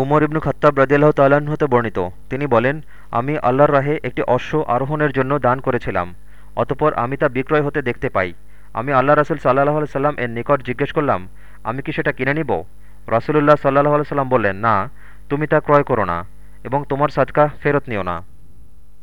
উমর ইবনু খত্তাব রদিয়াল্লাহ তাল্লাহ্ন হতে বর্ণিত। তিনি বলেন, আমি আল্লাহর রাহে একটি অশ্ব আরোহণের জন্য দান করেছিলাম, অতপর আমি তা বিক্রয় হতে দেখতে পাই। আমি আল্লাহ রাসুল সাল্লাহ সাল্লাম এর নিকট জিজ্ঞেস করলাম, আমি কি সেটা কিনে নিব? রাসুলুল্লাহ সাল্লাহ সাল্লাম বললেন, না, তুমি তা ক্রয় করো না এবং তোমার সাদকা ফেরত নিও না।